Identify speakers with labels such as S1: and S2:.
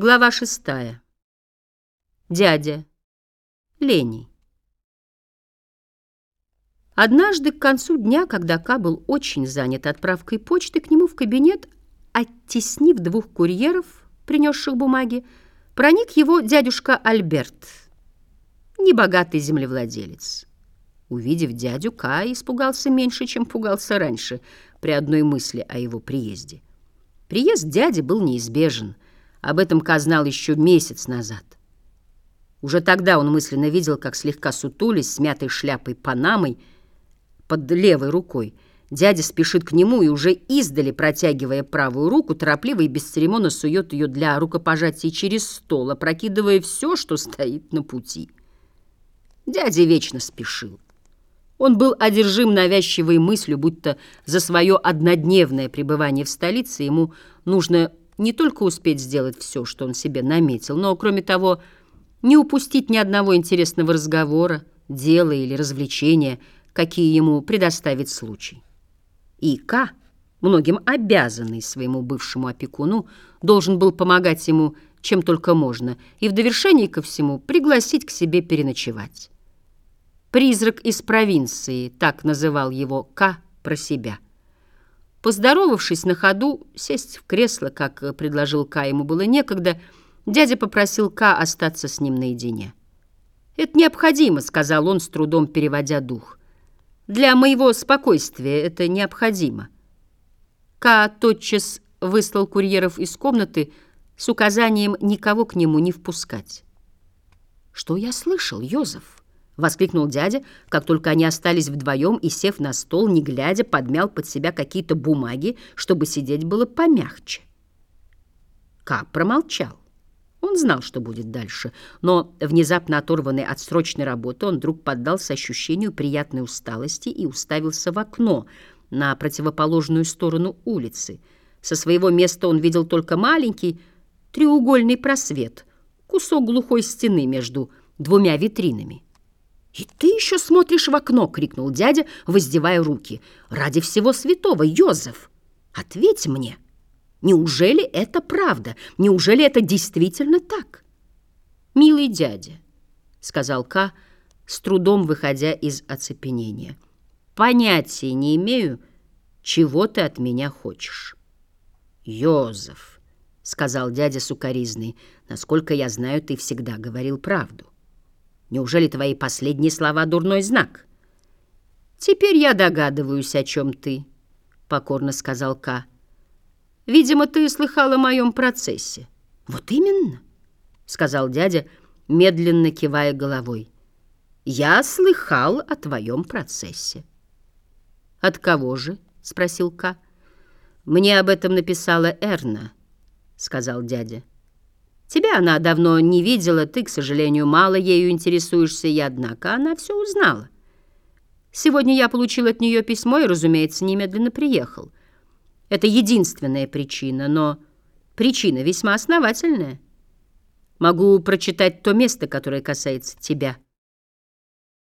S1: Глава шестая. Дядя. Леней. Однажды к концу дня, когда Ка был очень занят отправкой почты, к нему в кабинет, оттеснив двух курьеров, принесших бумаги, проник его дядюшка Альберт, небогатый землевладелец. Увидев дядю, Ка испугался меньше, чем пугался раньше при одной мысли о его приезде. Приезд дяди был неизбежен. Об этом Ка знал еще месяц назад. Уже тогда он мысленно видел, как слегка сутулись, смятой шляпой панамой под левой рукой. Дядя спешит к нему и уже издали, протягивая правую руку, торопливо и бесцеремонно сует ее для рукопожатия через стол, опрокидывая все, что стоит на пути. Дядя вечно спешил. Он был одержим навязчивой мыслью, будто за свое однодневное пребывание в столице ему нужно не только успеть сделать все, что он себе наметил, но, кроме того, не упустить ни одного интересного разговора, дела или развлечения, какие ему предоставит случай. И К, многим обязанный своему бывшему опекуну, должен был помогать ему чем только можно, и в довершении ко всему пригласить к себе переночевать. «Призрак из провинции», так называл его К про себя. Поздоровавшись на ходу, сесть в кресло, как предложил К, ему было некогда, дядя попросил К остаться с ним наедине. «Это необходимо», — сказал он, с трудом переводя дух. «Для моего спокойствия это необходимо». К тотчас выслал курьеров из комнаты с указанием никого к нему не впускать. «Что я слышал, Йозеф?» Воскликнул дядя, как только они остались вдвоем и, сев на стол, не глядя, подмял под себя какие-то бумаги, чтобы сидеть было помягче. Кап промолчал. Он знал, что будет дальше, но, внезапно оторванный от срочной работы, он вдруг поддался ощущению приятной усталости и уставился в окно на противоположную сторону улицы. Со своего места он видел только маленький треугольный просвет, кусок глухой стены между двумя витринами. «И ты еще смотришь в окно!» — крикнул дядя, воздевая руки. «Ради всего святого, Йозеф! Ответь мне! Неужели это правда? Неужели это действительно так?» «Милый дядя», — сказал Ка, с трудом выходя из оцепенения, «понятия не имею, чего ты от меня хочешь». «Йозеф», — сказал дядя сукоризный, — «насколько я знаю, ты всегда говорил правду». Неужели твои последние слова — дурной знак? Теперь я догадываюсь, о чем ты, — покорно сказал Ка. Видимо, ты слыхал о моем процессе. Вот именно, — сказал дядя, медленно кивая головой. Я слыхал о твоем процессе. От кого же? — спросил Ка. Мне об этом написала Эрна, — сказал дядя. Тебя она давно не видела, ты, к сожалению, мало ею интересуешься, и однако она все узнала. Сегодня я получил от нее письмо и, разумеется, немедленно приехал. Это единственная причина, но причина весьма основательная. Могу прочитать то место, которое касается тебя».